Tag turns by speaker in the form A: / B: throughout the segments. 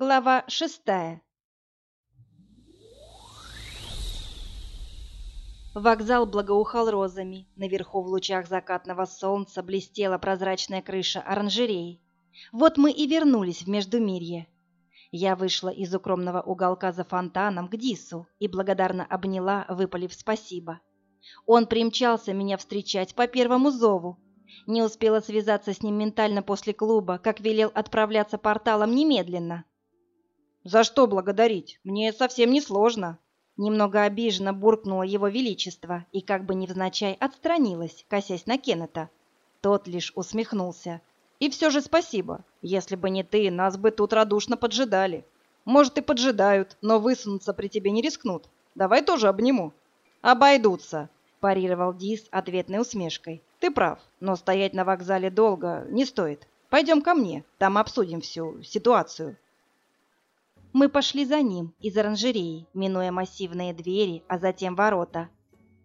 A: Глава шестая. Вокзал благоухал розами. Наверху в лучах закатного солнца блестела прозрачная крыша оранжереи. Вот мы и вернулись в Междумирье. Я вышла из укромного уголка за фонтаном к Дису и благодарно обняла, выпалив спасибо. Он примчался меня встречать по первому зову. Не успела связаться с ним ментально после клуба, как велел отправляться порталом немедленно.
B: «За что благодарить? Мне совсем не сложно».
A: Немного обиженно буркнуло его величество и как бы невзначай отстранилась, косясь на Кеннета. Тот лишь усмехнулся.
B: «И все же спасибо. Если бы не ты, нас бы тут радушно поджидали. Может, и поджидают, но высунуться при тебе не рискнут. Давай тоже обниму». «Обойдутся», – парировал Дис ответной усмешкой. «Ты прав, но стоять на вокзале долго не стоит. Пойдем ко мне, там обсудим всю ситуацию».
A: Мы пошли за ним из оранжереи, минуя массивные двери, а затем ворота.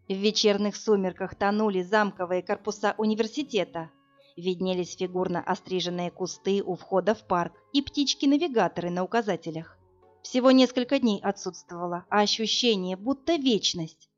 A: В вечерних сумерках тонули замковые корпуса университета. Виднелись фигурно остриженные кусты у входа в парк и птички-навигаторы на указателях. Всего несколько дней отсутствовало, а ощущение будто вечность.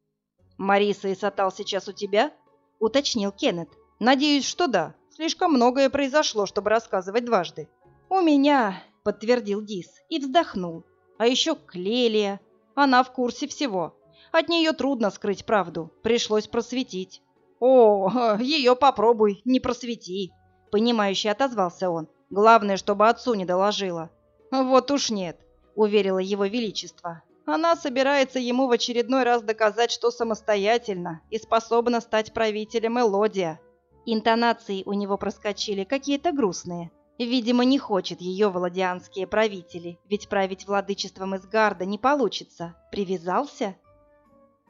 B: «Мариса и Сатал сейчас у тебя?»
A: — уточнил Кеннет.
B: «Надеюсь, что да. Слишком многое произошло, чтобы рассказывать дважды».
A: «У меня подтвердил Дис и вздохнул. А еще Клелия. Она в курсе всего. От нее трудно скрыть правду. Пришлось просветить.
B: О, ее попробуй, не просвети.
A: Понимающе отозвался он. Главное, чтобы отцу не доложила.
B: Вот уж нет, уверила его величество. Она собирается ему в очередной раз доказать, что самостоятельно и способна стать правителем Элодия.
A: Интонации у него проскочили какие-то грустные. Видимо, не хочет ее владианские правители, ведь править владычеством Изгарда не получится. Привязался?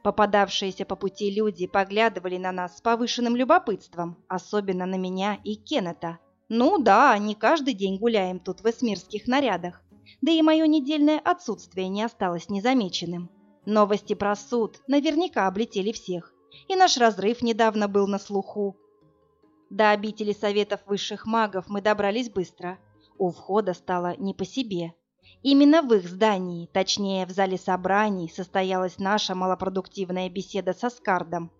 A: Попадавшиеся по пути люди поглядывали на нас с повышенным любопытством, особенно на меня и Кеннета. Ну да, не каждый день гуляем тут в эсмирских нарядах, да и мое недельное отсутствие не осталось незамеченным. Новости про суд наверняка облетели всех, и наш разрыв недавно был на слуху. До обители советов высших магов мы добрались быстро. У входа стало не по себе. Именно в их здании, точнее в зале собраний, состоялась наша малопродуктивная беседа со Скардом.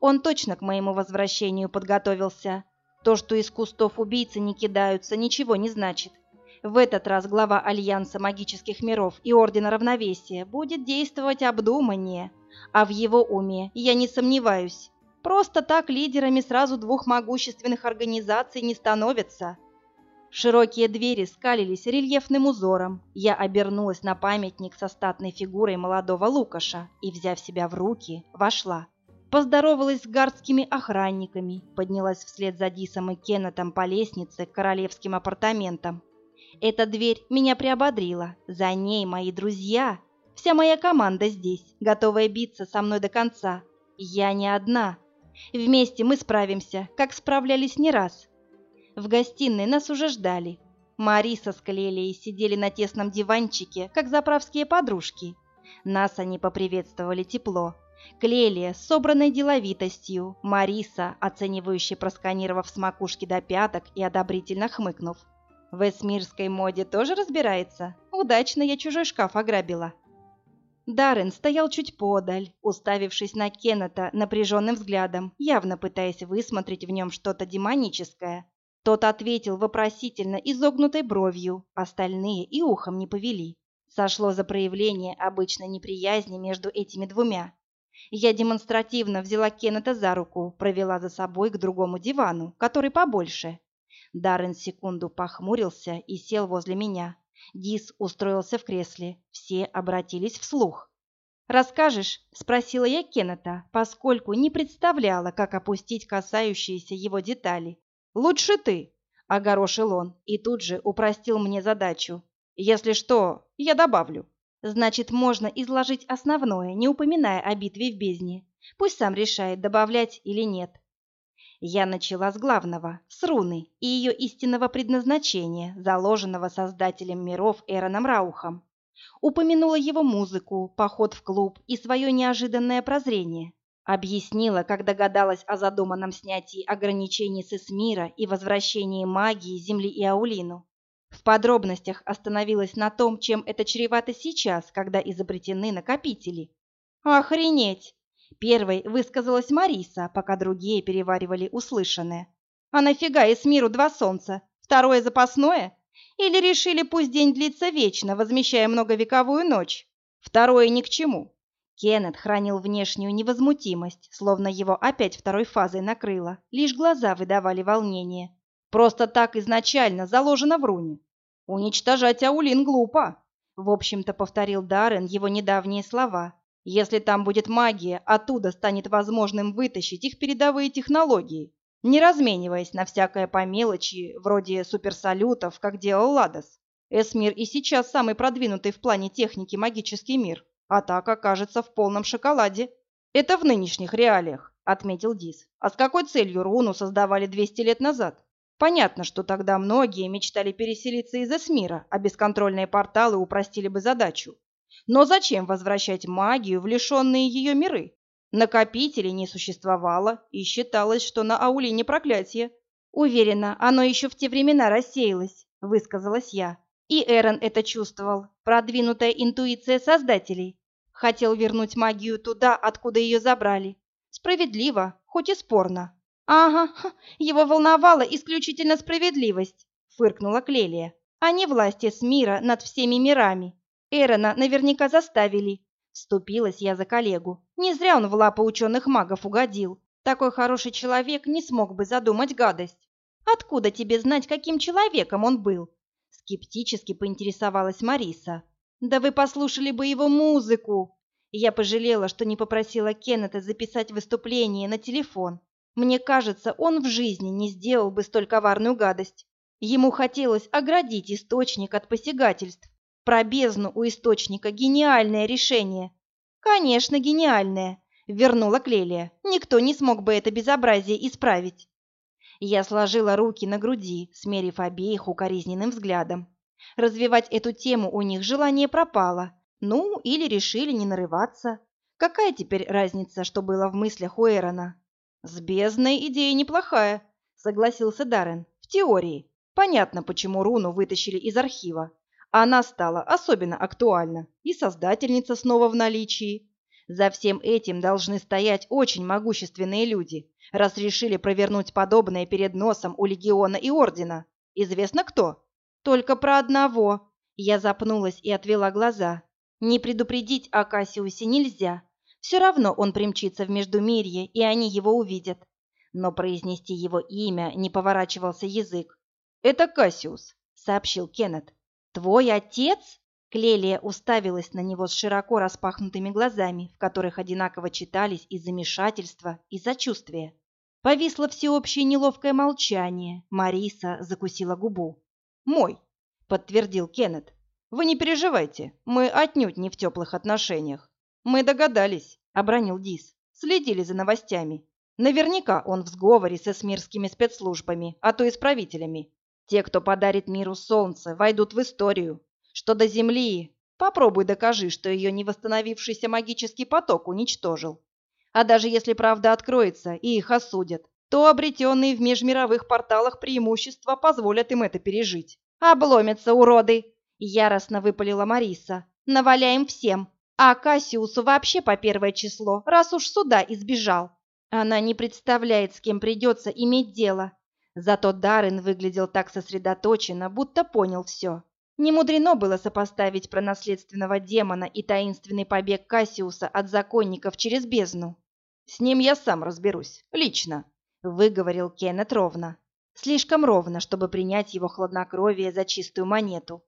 A: Он точно к моему возвращению подготовился. То, что из кустов убийцы не кидаются, ничего не значит. В этот раз глава Альянса магических миров и Ордена Равновесия будет действовать обдуманнее, а в его уме, я не сомневаюсь, Просто так лидерами сразу двух могущественных организаций не становятся. Широкие двери скалились рельефным узором. Я обернулась на памятник со статной фигурой молодого Лукаша и, взяв себя в руки, вошла. Поздоровалась с гардскими охранниками, поднялась вслед за Дисом и Кеннетом по лестнице к королевским апартаментам. Эта дверь меня приободрила. За ней мои друзья. Вся моя команда здесь, готовая биться со мной до конца. Я не одна. Вместе мы справимся, как справлялись не раз. В гостиной нас уже ждали. Мариса с Клелией сидели на тесном диванчике, как заправские подружки. Нас они поприветствовали тепло. Клелия с собранной деловитостью, Мариса, оценивающе просканировав с макушки до пяток и одобрительно хмыкнув. В эсмирской моде тоже разбирается? Удачно я чужой шкаф ограбила. Даррен стоял чуть подаль, уставившись на Кеннета напряженным взглядом, явно пытаясь высмотреть в нем что-то демоническое. Тот ответил вопросительно изогнутой бровью, остальные и ухом не повели. Сошло за проявление обычной неприязни между этими двумя. Я демонстративно взяла Кеннета за руку, провела за собой к другому дивану, который побольше. Даррен секунду похмурился и сел возле меня, Дис устроился в кресле. Все обратились вслух. «Расскажешь?» – спросила я Кеннета, поскольку не представляла, как опустить касающиеся его детали.
B: «Лучше ты», –
A: огорошил он и тут же упростил мне задачу.
B: «Если что, я добавлю».
A: «Значит, можно изложить основное, не упоминая о битве в бездне. Пусть сам решает, добавлять или нет. Я начала с главного, с руны и ее истинного предназначения, заложенного создателем миров Эроном Раухом. Упомянула его музыку, поход в клуб и свое неожиданное прозрение. Объяснила, как догадалась о задуманном снятии ограничений с Эсмира и возвращении магии Земли и Аулину. В подробностях остановилась на том, чем это чревато сейчас, когда изобретены накопители. Охренеть! Первой высказалась Мариса, пока другие переваривали услышанное. А нафига из миру два солнца? Второе запасное? Или решили, пусть день длится вечно, возмещая многовековую ночь? Второе ни к чему. Кеннет хранил внешнюю невозмутимость, словно его опять второй фазой накрыло. Лишь глаза выдавали волнение. Просто так изначально заложено в руне. Уничтожать Аулин глупо. В общем-то, повторил Даррен его недавние слова. Если там будет магия, оттуда станет возможным вытащить их передовые технологии, не размениваясь на всякое по мелочи, вроде суперсалютов, как делал Ладос. Эсмир и сейчас самый продвинутый в плане техники магический мир, а так окажется в полном шоколаде. Это в нынешних реалиях, отметил Дис. А с какой целью руну создавали 200 лет назад? Понятно, что тогда многие мечтали переселиться из Эсмира, а бесконтрольные порталы упростили бы задачу. Но зачем возвращать магию в лишенные ее миры? Накопителей не существовало, и считалось, что на Аулине проклятие. Уверена, оно еще в те времена рассеялось, высказалась я. И Эрон это чувствовал. Продвинутая интуиция создателей. Хотел вернуть магию туда, откуда ее забрали. Справедливо, хоть и спорно. Ага, его волновала исключительно справедливость, фыркнула Клелия, а не власти с мира над всеми мирами. Эрона наверняка заставили. Вступилась я за коллегу. Не зря он в лапы ученых магов угодил. Такой хороший человек не смог бы задумать гадость. Откуда тебе знать, каким человеком он был? Скептически поинтересовалась Мариса. Да вы послушали бы его музыку. Я пожалела, что не попросила Кеннета записать выступление на телефон. Мне кажется, он в жизни не сделал бы столь коварную гадость. Ему хотелось оградить источник от посягательств. Про бездну у источника гениальное решение. Конечно, гениальное, вернула Клелия. Никто не смог бы это безобразие исправить. Я сложила руки на груди, смерив обеих укоризненным взглядом. Развивать эту тему у них желание пропало. Ну, или решили не нарываться. Какая теперь разница, что было в мыслях у Эрона? С бездной идея неплохая, согласился Даррен. В теории. Понятно, почему руну вытащили из архива. Она стала особенно актуальна, и создательница снова в наличии. За всем этим должны стоять очень могущественные люди, раз решили провернуть подобное перед носом у легиона и ордена. Известно кто? Только про одного. Я запнулась и отвела глаза. Не предупредить о нельзя. Все равно он примчится в Междумирье, и они его увидят. Но произнести его имя не поворачивался язык. «Это Кассиус», — сообщил Кеннет. «Твой отец?» Клелия уставилась на него с широко распахнутыми глазами, в которых одинаково читались и замешательство, и сочувствие. Повисло всеобщее неловкое молчание. Мариса закусила губу.
B: «Мой», — подтвердил Кеннет. «Вы не переживайте, мы отнюдь не в теплых отношениях. Мы догадались», — обронил Дис. «Следили за новостями. Наверняка он в сговоре со смирскими спецслужбами, а то и с правителями. Те, кто подарит миру солнце, войдут в историю. Что до Земли, попробуй докажи, что ее невосстановившийся магический поток уничтожил. А даже если правда откроется и их осудят, то обретенные в межмировых порталах преимущества позволят им это пережить.
A: «Обломятся, уроды!» — яростно выпалила Мариса. «Наваляем всем, а Кассиусу вообще по первое число, раз уж сюда избежал. Она не представляет, с кем придется иметь дело, Зато Даррен выглядел так сосредоточенно, будто понял все. Не мудрено было сопоставить пронаследственного демона и таинственный побег Кассиуса от законников через бездну.
B: «С ним я сам разберусь, лично», — выговорил Кеннет ровно.
A: Слишком ровно, чтобы принять его хладнокровие за чистую монету.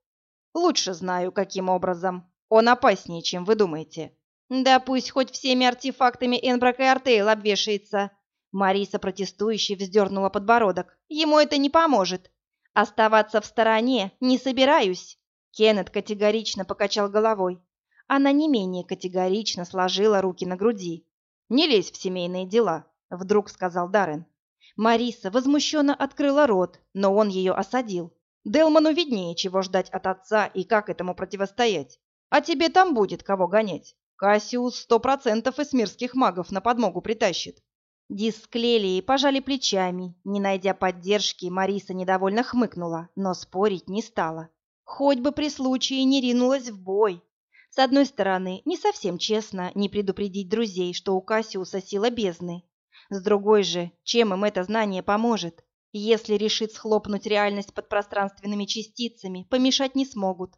B: «Лучше знаю, каким образом. Он опаснее, чем вы думаете».
A: «Да пусть хоть всеми артефактами Энбрак и Артейл обвешается», Мариса протестующе вздернула подбородок. Ему это не поможет. Оставаться в стороне не собираюсь. Кеннет категорично покачал головой. Она не менее категорично сложила руки на груди.
B: «Не лезь в семейные дела», — вдруг сказал Даррен.
A: Мариса возмущенно открыла рот, но он ее осадил.
B: «Делману виднее, чего ждать от отца и как этому противостоять. А тебе там будет кого гонять. Кассиус сто процентов из мирских магов на подмогу притащит.
A: Дис с Клелией пожали плечами. Не найдя поддержки, Мариса недовольно хмыкнула, но спорить не стала. Хоть бы при случае не ринулась в бой. С одной стороны, не совсем честно не предупредить друзей, что у Кассиуса сила бездны. С другой же, чем им это знание поможет? Если решит схлопнуть реальность под пространственными частицами, помешать не смогут.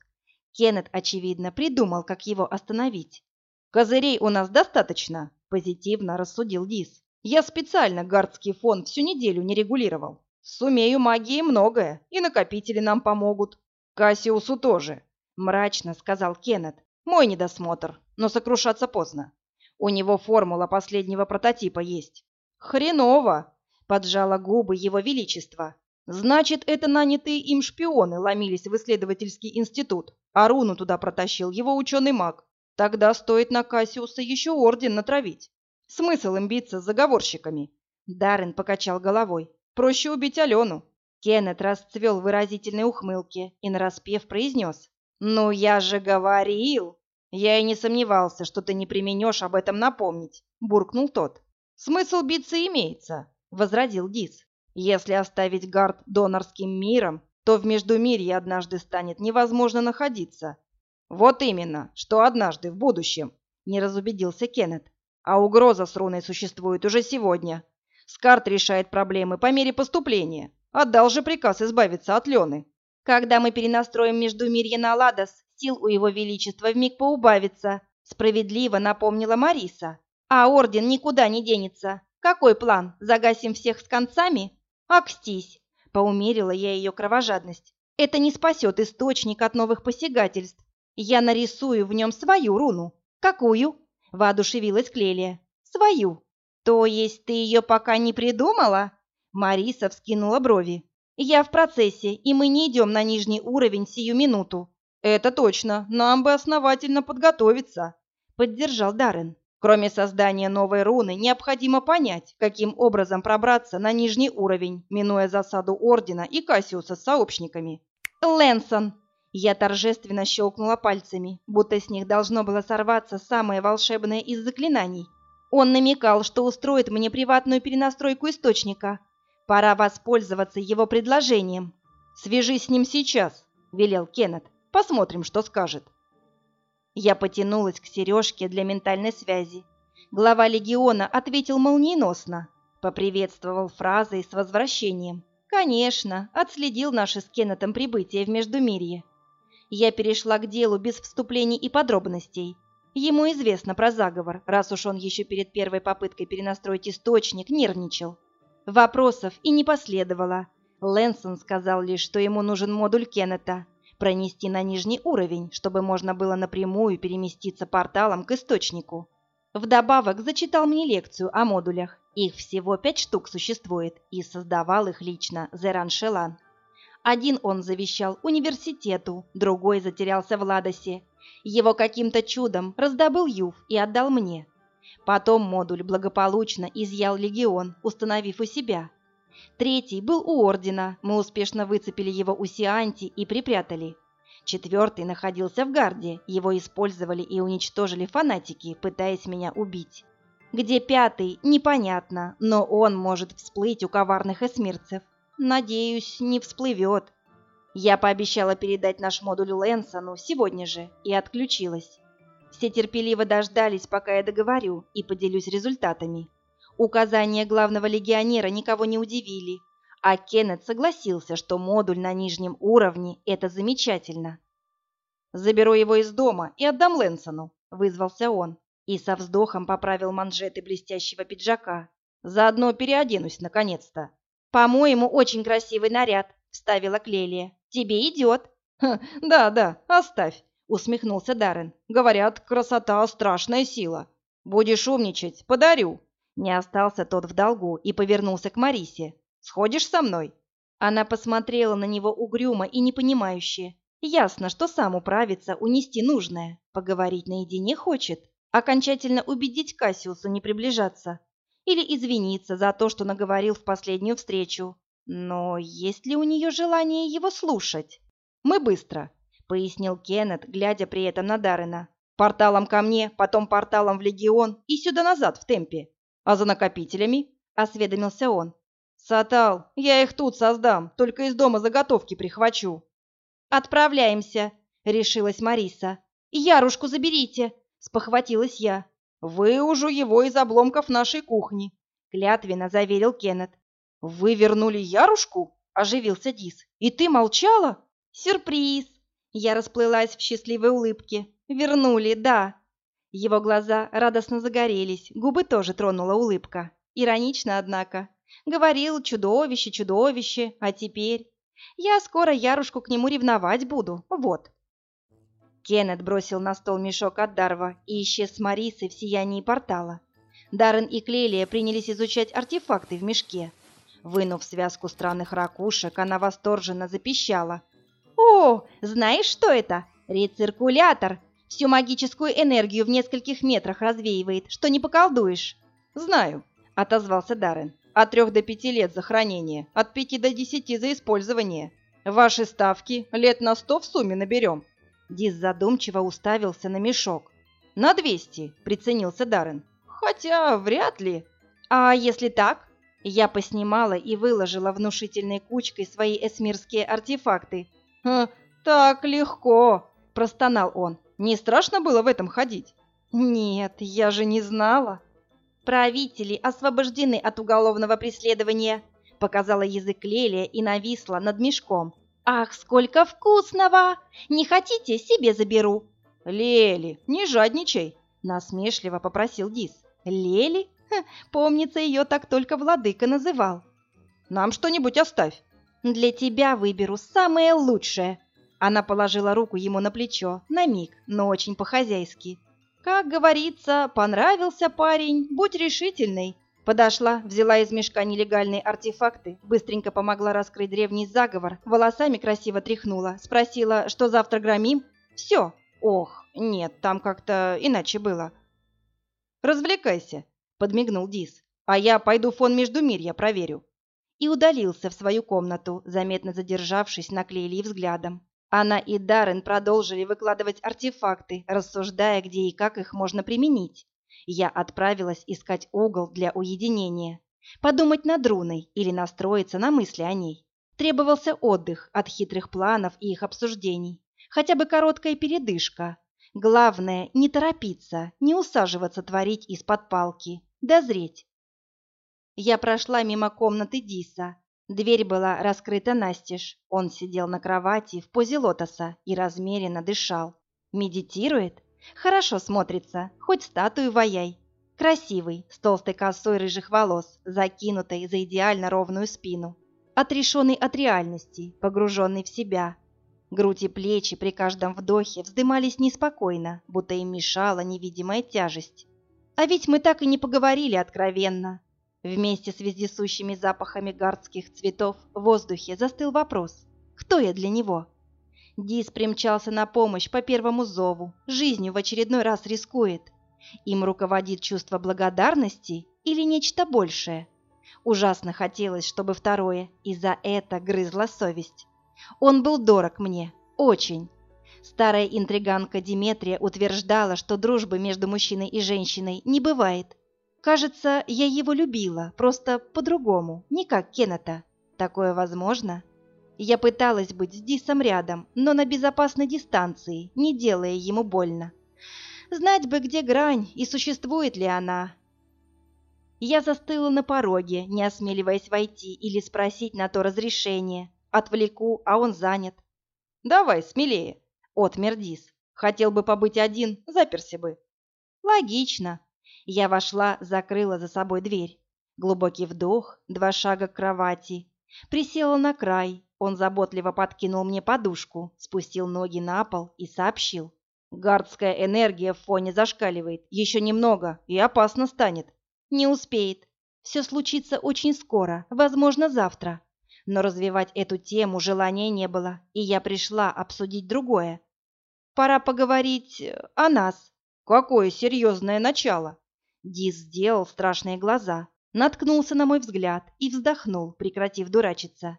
A: Кеннет, очевидно, придумал, как его остановить.
B: «Козырей у нас достаточно», – позитивно рассудил Дис. «Я специально гардский фон всю неделю не регулировал. Сумею магии многое, и накопители нам помогут. Кассиусу тоже», – мрачно сказал Кеннет. «Мой недосмотр, но сокрушаться поздно. У него формула последнего прототипа есть». «Хреново!» – поджало губы его величество. «Значит, это нанятые им шпионы ломились в исследовательский институт, а руну туда протащил его ученый маг. Тогда стоит на Кассиуса еще орден натравить. Смысл им биться с заговорщиками.
A: Даррен покачал головой.
B: Проще убить Алену.
A: Кеннет расцвел выразительной ухмылки и нараспев произнес. «Ну, я же говорил!» «Я и не сомневался, что ты не применешь об этом напомнить», — буркнул тот. «Смысл биться имеется», — возразил Дис. «Если оставить гард донорским миром, то в Междумирье однажды станет невозможно находиться, «Вот именно, что однажды, в будущем», — не разубедился Кеннет. «А угроза с руной существует уже сегодня. Скарт решает проблемы по мере поступления. Отдал же приказ избавиться от Лены». «Когда мы перенастроим Междумирье на Ладос, сил у его величества вмиг поубавится», — справедливо напомнила Мариса. «А орден никуда не денется. Какой план? Загасим всех с концами? Акстись!» — поумерила я ее кровожадность. «Это не спасет источник от новых посягательств. Я нарисую в нем свою руну. Какую? Воодушевилась Клелия. Свою. То есть ты ее пока не придумала? Мариса вскинула брови. Я в процессе, и мы не идем на нижний уровень сию минуту.
B: Это точно, нам бы основательно подготовиться,
A: поддержал Даррен.
B: Кроме создания новой руны, необходимо понять, каким образом пробраться на нижний уровень, минуя засаду Ордена и Кассиуса с сообщниками.
A: Лэнсон, я торжественно щелкнула пальцами, будто с них должно было сорваться самое волшебное из заклинаний. Он намекал, что устроит мне приватную перенастройку источника. Пора воспользоваться его предложением.
B: «Свяжись с ним сейчас», — велел Кеннет. «Посмотрим, что скажет».
A: Я потянулась к сережке для ментальной связи. Глава легиона ответил молниеносно. Поприветствовал фразой с возвращением. Конечно, отследил наше с Кеннетом прибытие в Междумирье. Я перешла к делу без вступлений и подробностей. Ему известно про заговор, раз уж он еще перед первой попыткой перенастроить источник нервничал. Вопросов и не последовало. Лэнсон сказал лишь, что ему нужен модуль Кеннета, пронести на нижний уровень, чтобы можно было напрямую переместиться порталом к источнику. Вдобавок зачитал мне лекцию о модулях. Их всего пять штук существует, и создавал их лично Зеран Шелан. Один он завещал университету, другой затерялся в Ладосе. Его каким-то чудом раздобыл Юв и отдал мне. Потом модуль благополучно изъял легион, установив у себя. Третий был у Ордена, мы успешно выцепили его у Сианти и припрятали. Четвертый находился в гарде, его использовали и уничтожили фанатики, пытаясь меня убить. Где пятый, непонятно, но он может всплыть у коварных эсмирцев. Надеюсь, не всплывет. Я пообещала передать наш модуль Лэнсону сегодня же и отключилась. Все терпеливо дождались, пока я договорю и поделюсь результатами. Указания главного легионера никого не удивили, а Кеннет согласился, что модуль на нижнем уровне – это замечательно.
B: «Заберу его из дома и отдам Лэнсону», – вызвался он,
A: и со вздохом поправил манжеты блестящего пиджака.
B: «Заодно переоденусь, наконец-то».
A: «По-моему, очень красивый наряд», — вставила Клелия. «Тебе идет».
B: «Да, да, оставь», — усмехнулся Даррен. «Говорят, красота — страшная сила. Будешь умничать, подарю».
A: Не остался тот в долгу и повернулся к Марисе.
B: «Сходишь со мной?»
A: Она посмотрела на него угрюмо и непонимающе. Ясно, что сам управится унести нужное. Поговорить наедине хочет. Окончательно убедить Кассиусу не приближаться или извиниться за то, что наговорил в последнюю встречу. Но есть ли у нее желание его слушать?
B: «Мы быстро», — пояснил Кеннет, глядя при этом на Даррена. «Порталом ко мне, потом порталом в Легион и сюда назад в темпе. А за накопителями?
A: осведомился он.
B: Сатал, я их тут создам, только из дома заготовки прихвачу.
A: Отправляемся, решилась Мариса. Ярушку заберите, спохватилась я.
B: Выужу его из обломков нашей кухни, клятвенно заверил Кеннет. Вы вернули Ярушку? оживился Дис. И ты молчала?
A: Сюрприз. Я расплылась в счастливой улыбке. Вернули, да. Его глаза радостно загорелись, губы тоже тронула улыбка. Иронично, однако. Говорил чудовище, чудовище, а теперь... Я скоро Ярушку к нему ревновать буду, вот. Кеннет бросил на стол мешок от Дарва и исчез с Марисой в сиянии портала. Даррен и Клелия принялись изучать артефакты в мешке. Вынув связку странных ракушек, она восторженно запищала. «О, знаешь, что это? Рециркулятор! Всю магическую энергию в нескольких метрах развеивает, что не поколдуешь».
B: «Знаю», — отозвался Даррен. «От трех до пяти лет за хранение, от пяти до десяти за использование. Ваши ставки лет на сто в сумме наберем».
A: Дис задумчиво уставился на мешок.
B: «На двести», — приценился Даррен. «Хотя вряд ли».
A: «А если так?» Я поснимала и выложила внушительной кучкой свои эсмирские артефакты.
B: «Ха, так легко!» – простонал он. «Не страшно было в этом ходить?»
A: «Нет, я же не знала». «Правители освобождены от уголовного преследования», – показала язык Лелия и нависла над мешком. «Ах, сколько вкусного! Не хотите, себе заберу!»
B: «Лели, не жадничай!»
A: – насмешливо попросил Дис. «Лели? Ха, помнится, ее так только владыка называл».
B: «Нам что-нибудь оставь!»
A: «Для тебя выберу самое лучшее!» Она положила руку ему на плечо, на миг, но очень по-хозяйски. «Как говорится, понравился парень, будь решительной!» Подошла, взяла из мешка нелегальные артефакты, быстренько помогла раскрыть древний заговор, волосами красиво тряхнула, спросила, что завтра громим. Все. Ох, нет, там как-то иначе было.
B: «Развлекайся», — подмигнул Дис. «А я пойду фон Междумирья проверю».
A: И удалился в свою комнату, заметно задержавшись на Клейлии взглядом. Она и Даррен продолжили выкладывать артефакты, рассуждая, где и как их можно применить. Я отправилась искать угол для уединения, подумать над руной или настроиться на мысли о ней. Требовался отдых от хитрых планов и их обсуждений, хотя бы короткая передышка. Главное, не торопиться, не усаживаться творить из-под палки, дозреть. Я прошла мимо комнаты Диса. Дверь была раскрыта настежь. Он сидел на кровати в позе лотоса и размеренно дышал. Медитирует? Хорошо смотрится, хоть статую ваяй. Красивый, с толстой косой рыжих волос, закинутой за идеально ровную спину. Отрешенный от реальности, погруженный в себя. Грудь и плечи при каждом вдохе вздымались неспокойно, будто им мешала невидимая тяжесть. А ведь мы так и не поговорили откровенно. Вместе с вездесущими запахами гардских цветов в воздухе застыл вопрос «Кто я для него?» Дис примчался на помощь по первому зову, жизнью в очередной раз рискует. Им руководит чувство благодарности или нечто большее? Ужасно хотелось, чтобы второе, и за это грызла совесть. Он был дорог мне, очень. Старая интриганка Диметрия утверждала, что дружбы между мужчиной и женщиной не бывает. Кажется, я его любила, просто по-другому, не как Кеннета. Такое возможно? Я пыталась быть с Дисом рядом, но на безопасной дистанции, не делая ему больно. Знать бы, где грань и существует ли она. Я застыла на пороге, не осмеливаясь войти или спросить на то разрешение. Отвлеку, а он занят.
B: «Давай, смелее!» — отмер Дис. «Хотел бы побыть один, заперся бы».
A: «Логично». Я вошла, закрыла за собой дверь. Глубокий вдох, два шага к кровати. Присела на край, он заботливо подкинул мне подушку, спустил ноги на пол и сообщил.
B: «Гардская энергия в фоне зашкаливает. Еще немного, и опасно станет».
A: «Не успеет. Все случится очень скоро, возможно, завтра». Но развивать эту тему желания не было, и я пришла обсудить другое. «Пора поговорить о нас».
B: «Какое серьезное начало!»
A: Дис сделал страшные глаза, наткнулся на мой взгляд и вздохнул, прекратив дурачиться.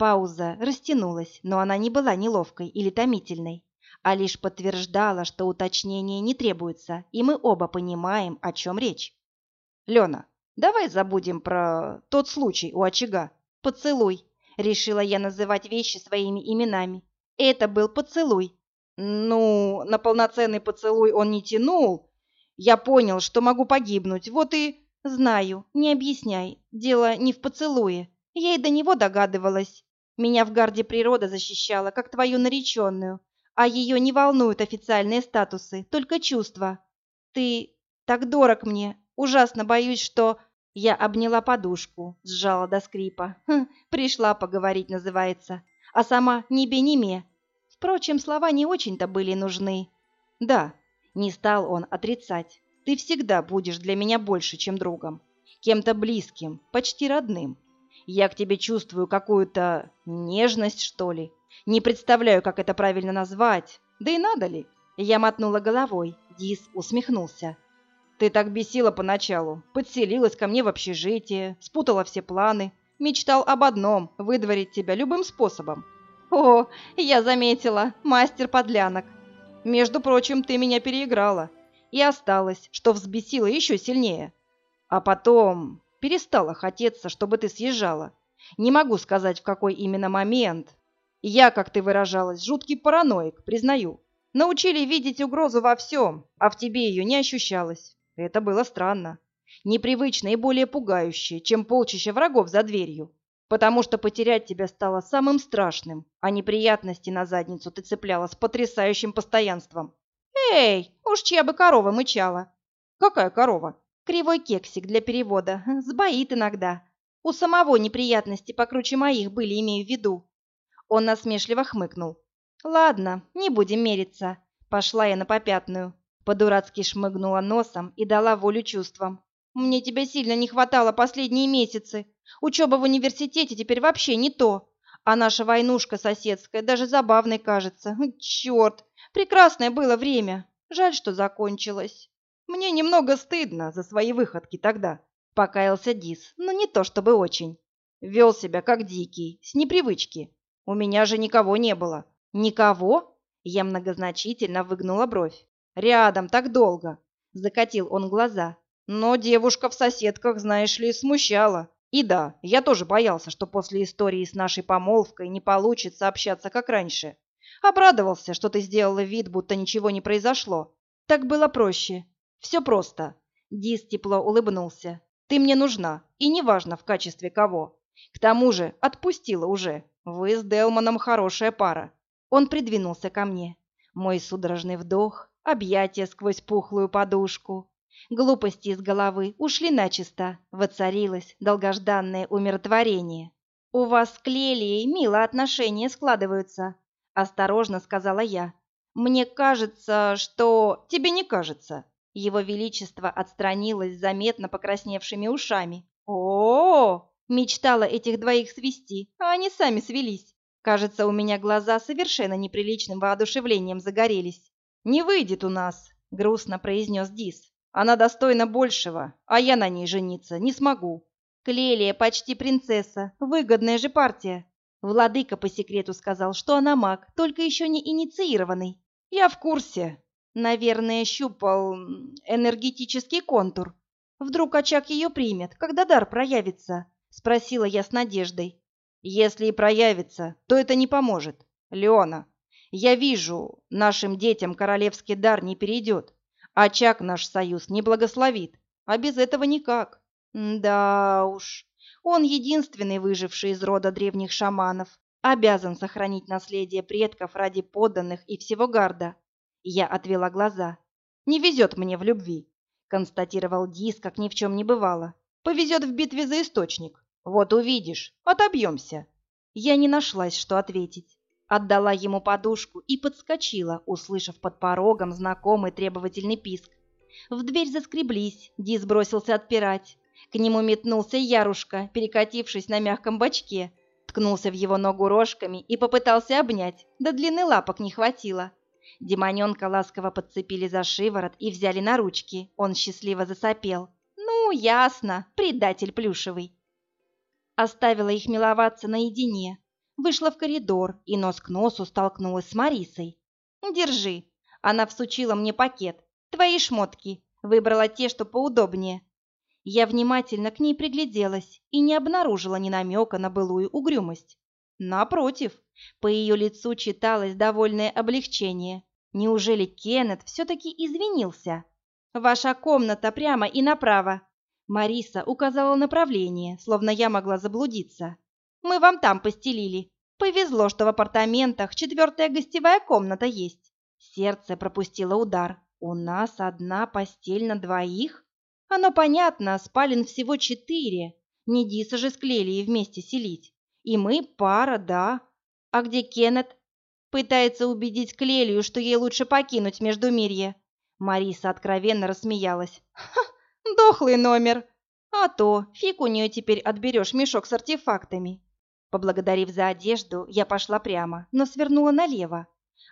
A: Пауза растянулась, но она не была неловкой или томительной, а лишь подтверждала, что уточнения не требуется, и мы оба понимаем, о чем речь.
B: «Лена, Давай забудем про тот случай у очага.
A: Поцелуй. Решила я называть вещи своими именами. Это был поцелуй.
B: Ну, на полноценный поцелуй он не тянул. Я понял, что могу погибнуть, вот и...
A: Знаю, не объясняй. Дело не в поцелуе. Я и до него догадывалась. Меня в гарде природа защищала, как твою нареченную, а ее не волнуют официальные статусы, только чувства. Ты так дорог мне, ужасно боюсь, что... Я обняла подушку, сжала до скрипа. Хм, пришла поговорить, называется. А сама не бе Впрочем, слова не очень-то были нужны.
B: Да, не стал он отрицать. Ты всегда будешь для меня больше, чем другом. Кем-то близким, почти родным. Я к тебе чувствую какую-то нежность, что ли. Не представляю, как это правильно назвать. Да и надо ли?
A: Я мотнула головой. Дис усмехнулся.
B: Ты так бесила поначалу, подселилась ко мне в общежитие, спутала все планы, мечтал об одном – выдворить тебя любым способом.
A: О, я заметила, мастер подлянок.
B: Между прочим, ты меня переиграла. И осталось, что взбесила еще сильнее. А потом перестала хотеться, чтобы ты съезжала. Не могу сказать, в какой именно момент. Я, как ты выражалась, жуткий параноик, признаю. Научили видеть угрозу во всем, а в тебе ее не ощущалось. Это было странно. Непривычно и более пугающе, чем полчища врагов за дверью. Потому что потерять тебя стало самым страшным, а неприятности на задницу ты цепляла с потрясающим постоянством.
A: Эй, уж чья бы корова мычала.
B: Какая корова?
A: Кривой кексик для перевода. Сбоит иногда. У самого неприятности покруче моих были, имею в виду. Он насмешливо хмыкнул. Ладно, не будем мериться. Пошла я на попятную. По-дурацки шмыгнула носом и дала волю чувствам. «Мне тебя сильно не хватало последние месяцы. Учеба в университете теперь вообще не то. А наша войнушка соседская даже забавной кажется. Черт, прекрасное было время. Жаль, что закончилось».
B: «Мне немного стыдно за свои выходки тогда», —
A: покаялся Дис, но не то чтобы очень.
B: Вел себя как дикий, с непривычки. У меня же никого не было.
A: «Никого?» Я многозначительно выгнула бровь.
B: Рядом так долго. Закатил он глаза. Но девушка в соседках, знаешь ли, смущала. И да, я тоже боялся, что после истории с нашей помолвкой не получится общаться как раньше. Обрадовался, что ты сделала вид, будто ничего не произошло.
A: Так было проще.
B: Все просто. Дис тепло улыбнулся. Ты мне нужна, и неважно в качестве кого. К тому же отпустила уже. Вы с Делманом хорошая пара.
A: Он придвинулся ко мне. Мой судорожный вдох, объятия сквозь пухлую подушку. Глупости из головы ушли начисто, воцарилось долгожданное умиротворение. «У вас с Клелией мило отношения складываются», — осторожно сказала я. «Мне кажется, что...»
B: «Тебе не кажется».
A: Его Величество отстранилось заметно покрасневшими ушами. о, -о, -о Мечтала этих двоих свести, а они сами свелись. Кажется, у меня глаза совершенно неприличным воодушевлением загорелись.
B: «Не выйдет у нас», — грустно произнес Дис. «Она достойна большего, а я на ней жениться не смогу».
A: Клелия почти принцесса, выгодная же партия. Владыка по секрету сказал, что она маг, только еще не инициированный.
B: Я в курсе.
A: Наверное, щупал энергетический контур. Вдруг очаг ее примет, когда дар проявится? Спросила я с надеждой.
B: Если и проявится, то это не поможет. Леона, я вижу, нашим детям королевский дар не перейдет. Очаг наш союз не благословит, а без этого никак.
A: Да уж, он единственный выживший из рода древних шаманов, обязан сохранить наследие предков ради подданных и всего гарда. Я отвела глаза.
B: Не везет мне в любви, констатировал Дис, как ни в чем не бывало. Повезет в битве за источник. Вот увидишь, отобьемся.
A: Я не нашлась, что ответить. Отдала ему подушку и подскочила, услышав под порогом знакомый требовательный писк. В дверь заскреблись, Дис бросился отпирать. К нему метнулся Ярушка, перекатившись на мягком бочке. Ткнулся в его ногу рожками и попытался обнять, да длины лапок не хватило. Демоненка ласково подцепили за шиворот и взяли на ручки. Он счастливо засопел. «Ну, ясно, предатель плюшевый». Оставила их миловаться наедине, Вышла в коридор и нос к носу столкнулась с Марисой. «Держи». Она всучила мне пакет. «Твои шмотки. Выбрала те, что поудобнее». Я внимательно к ней пригляделась и не обнаружила ни намека на былую угрюмость. Напротив, по ее лицу читалось довольное облегчение. Неужели Кеннет все-таки извинился? «Ваша комната прямо и направо». Мариса указала направление, словно я могла заблудиться. «Мы вам там постелили. Повезло, что в апартаментах четвертая гостевая комната есть». Сердце пропустило удар. «У нас одна постель на двоих?» «Оно понятно, спален всего четыре. Не Диса же с Клелией вместе селить. И мы пара, да. А где Кеннет?» Пытается убедить Клелию, что ей лучше покинуть Междумирье. Мариса откровенно рассмеялась. «Ха, дохлый номер! А то, фиг у нее теперь отберешь мешок с артефактами». Поблагодарив за одежду, я пошла прямо, но свернула налево.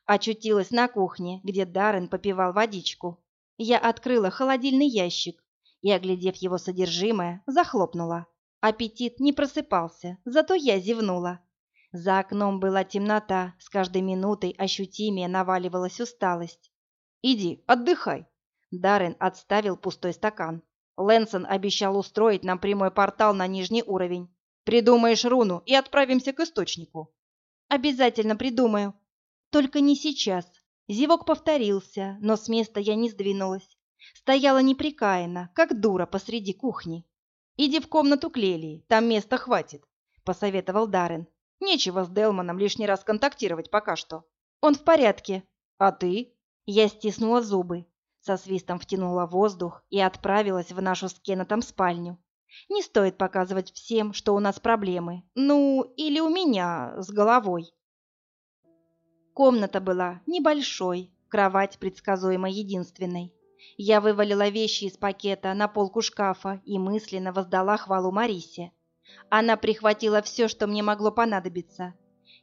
A: Очутилась на кухне, где Даррен попивал водичку. Я открыла холодильный ящик и, оглядев его содержимое, захлопнула. Аппетит не просыпался, зато я зевнула. За окном была темнота, с каждой минутой ощутимее наваливалась усталость.
B: «Иди, отдыхай!»
A: Даррен отставил пустой стакан. Лэнсон обещал устроить нам прямой портал на нижний уровень.
B: Придумаешь руну и отправимся к источнику.
A: Обязательно придумаю. Только не сейчас. Зевок повторился, но с места я не сдвинулась. Стояла неприкаянно, как дура посреди кухни.
B: «Иди в комнату к Лелии, там места хватит», — посоветовал Даррен. Нечего с Делманом лишний раз контактировать пока что.
A: Он в порядке.
B: А ты?
A: Я стиснула зубы, со свистом втянула воздух и отправилась в нашу с Кеннетом спальню. Не стоит показывать всем, что у нас проблемы. Ну, или у меня с головой. Комната была небольшой, кровать предсказуемо единственной. Я вывалила вещи из пакета на полку шкафа и мысленно воздала хвалу Марисе. Она прихватила все, что мне могло понадобиться.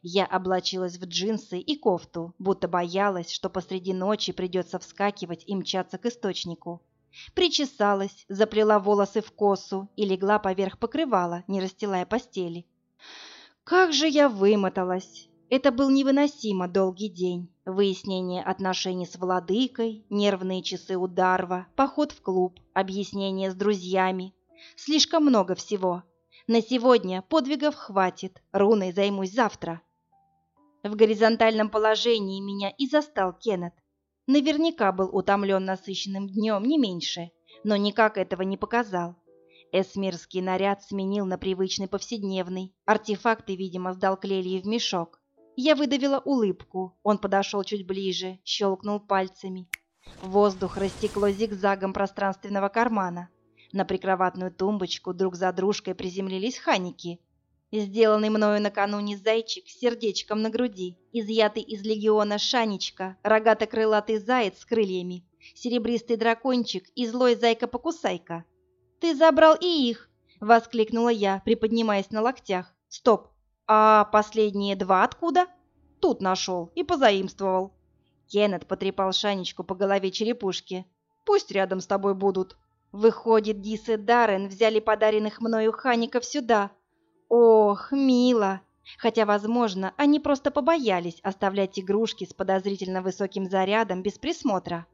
A: Я облачилась в джинсы и кофту, будто боялась, что посреди ночи придется вскакивать и мчаться к источнику. Причесалась, заплела волосы в косу и легла поверх покрывала, не расстилая постели. Как же я вымоталась! Это был невыносимо долгий день. Выяснение отношений с владыкой, нервные часы у Дарва, поход в клуб, объяснение с друзьями. Слишком много всего. На сегодня подвигов хватит, руной займусь завтра. В горизонтальном положении меня и застал Кеннет. Наверняка был утомлен насыщенным днем не меньше, но никак этого не показал. Эсмирский наряд сменил на привычный повседневный. Артефакты, видимо, сдал Клелии в мешок. Я выдавила улыбку. Он подошел чуть ближе, щелкнул пальцами. Воздух растекло зигзагом пространственного кармана. На прикроватную тумбочку друг за дружкой приземлились ханики. Сделанный мною накануне зайчик с сердечком на груди, изъятый из легиона Шанечка, рогато-крылатый заяц с крыльями, серебристый дракончик и злой зайка-покусайка. «Ты забрал и их!» — воскликнула я, приподнимаясь на локтях. «Стоп! А последние два откуда?»
B: «Тут нашел и позаимствовал».
A: Кеннет потрепал Шанечку по голове черепушки.
B: «Пусть рядом с тобой будут».
A: Выходит, Дис и Даррен взяли подаренных мною хаников сюда. Ох, мило. Хотя, возможно, они просто побоялись оставлять игрушки с подозрительно высоким зарядом без присмотра.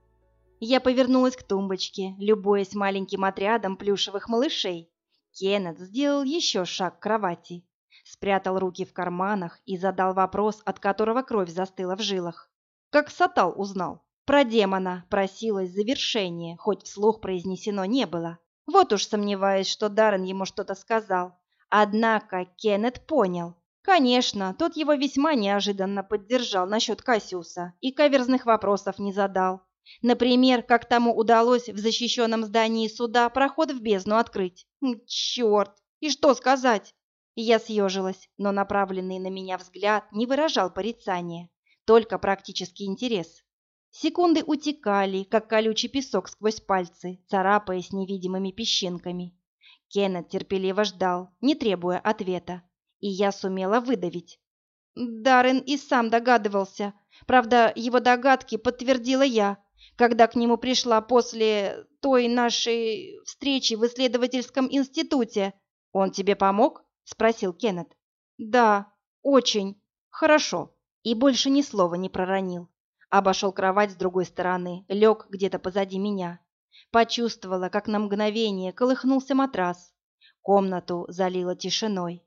A: Я повернулась к тумбочке, любуясь маленьким отрядом плюшевых малышей. Кеннет сделал еще шаг к кровати, спрятал руки в карманах и задал вопрос, от которого кровь застыла в жилах.
B: Как Сатал узнал?
A: Про демона просилось завершение, хоть вслух произнесено не было. Вот уж сомневаюсь, что Даррен ему что-то сказал. Однако Кеннет понял. Конечно, тот его весьма неожиданно поддержал насчет Кассиуса и каверзных вопросов не задал. Например, как тому удалось в защищенном здании суда проход в бездну открыть. Черт! И что сказать? Я съежилась, но направленный на меня взгляд не выражал порицания, только практический интерес. Секунды утекали, как колючий песок сквозь пальцы, царапаясь невидимыми песчинками. Кеннет терпеливо ждал, не требуя ответа, и я сумела выдавить. Даррен и сам догадывался. Правда, его догадки подтвердила я, когда к нему пришла после той нашей встречи в исследовательском институте. «Он тебе помог?» — спросил Кеннет. «Да, очень. Хорошо». И больше ни слова не проронил. Обошел кровать с другой стороны, лег где-то позади меня. Почувствовала, как на мгновение колыхнулся матрас. Комнату залило тишиной.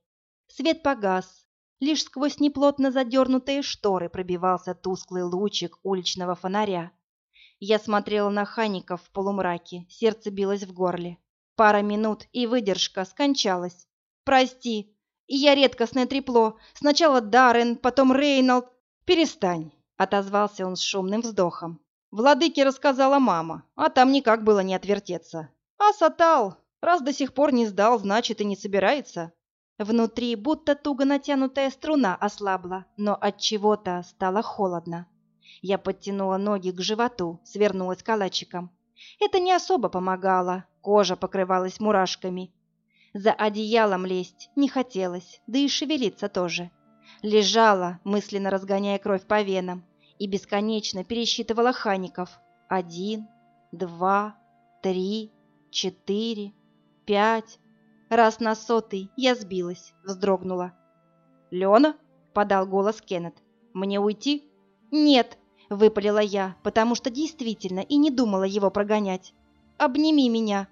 A: Свет погас. Лишь сквозь неплотно задернутые шторы пробивался тусклый лучик уличного фонаря. Я смотрела на Хаников в полумраке, сердце билось в горле. Пара минут, и выдержка скончалась. «Прости, я редкостное трепло. Сначала Даррен, потом Рейнольд. Перестань», — отозвался он с шумным вздохом. Владыке рассказала мама, а там никак было не отвертеться. А Сатал, раз до сих пор не сдал, значит и не собирается. Внутри будто туго натянутая струна ослабла, но от чего-то стало холодно. Я подтянула ноги к животу, свернулась калачиком. Это не особо помогало, кожа покрывалась мурашками. За одеялом лезть не хотелось, да и шевелиться тоже. Лежала, мысленно разгоняя кровь по венам, и бесконечно пересчитывала хаников. Один, два, три, четыре, пять. Раз на сотый я сбилась, вздрогнула. «Лена?» — подал голос Кеннет. «Мне уйти?» «Нет», — выпалила я, потому что действительно и не думала его прогонять. «Обними меня».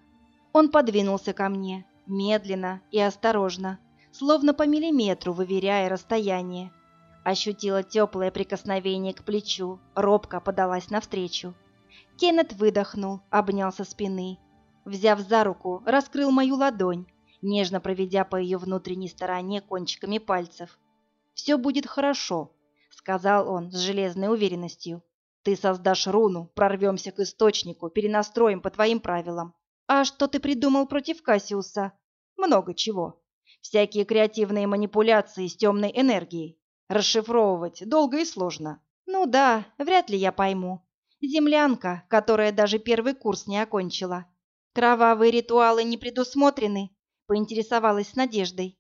A: Он подвинулся ко мне, медленно и осторожно, словно по миллиметру выверяя расстояние. Ощутила теплое прикосновение к плечу, робко подалась навстречу. Кеннет выдохнул, обнял со спины. Взяв за руку, раскрыл мою ладонь, нежно проведя по ее внутренней стороне кончиками пальцев. «Все будет хорошо», сказал он с железной уверенностью. Ты создашь руну, прорвемся к источнику, перенастроим по твоим правилам. А что ты придумал против Кассиуса? Много чего. Всякие креативные манипуляции с темной энергией. Расшифровывать долго и сложно. Ну да, вряд ли я пойму. Землянка, которая даже первый курс не окончила. Кровавые ритуалы не предусмотрены, поинтересовалась надеждой.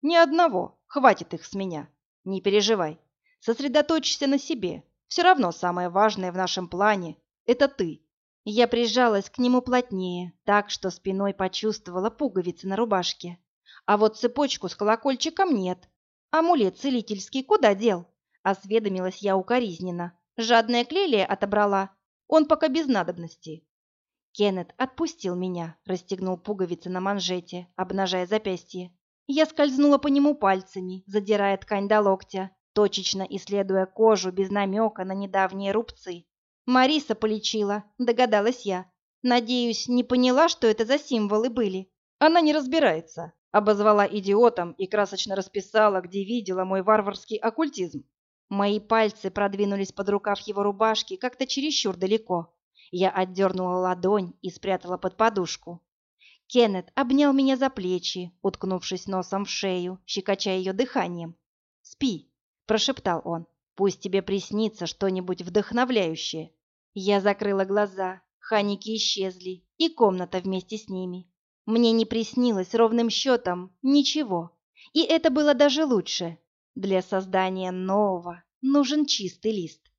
A: Ни одного, хватит их с меня. Не переживай, Сосредоточься на себе. Все равно самое важное в нашем плане – это ты. Я прижалась к нему плотнее, так что спиной почувствовала пуговицы на рубашке. А вот цепочку с колокольчиком нет. Амулет целительский куда дел? Осведомилась я укоризненно. Жадная Клелия отобрала. Он пока без надобности. Кеннет отпустил меня, расстегнул пуговицы на манжете, обнажая запястье. Я скользнула по нему пальцами, задирая ткань до локтя, точечно исследуя кожу без намека на недавние рубцы. Мариса полечила, догадалась я. Надеюсь, не поняла, что это за символы были. Она не разбирается, обозвала идиотом и красочно расписала, где видела мой варварский оккультизм. Мои пальцы продвинулись под рукав его рубашки как-то чересчур далеко. Я отдернула ладонь и спрятала под подушку. Кеннет обнял меня за плечи, уткнувшись носом в шею, щекоча ее дыханием. «Спи», прошептал он. Пусть тебе приснится что-нибудь вдохновляющее. Я закрыла глаза, ханики исчезли, и комната вместе с ними. Мне не приснилось ровным счетом ничего. И это было даже лучше. Для создания нового нужен чистый лист.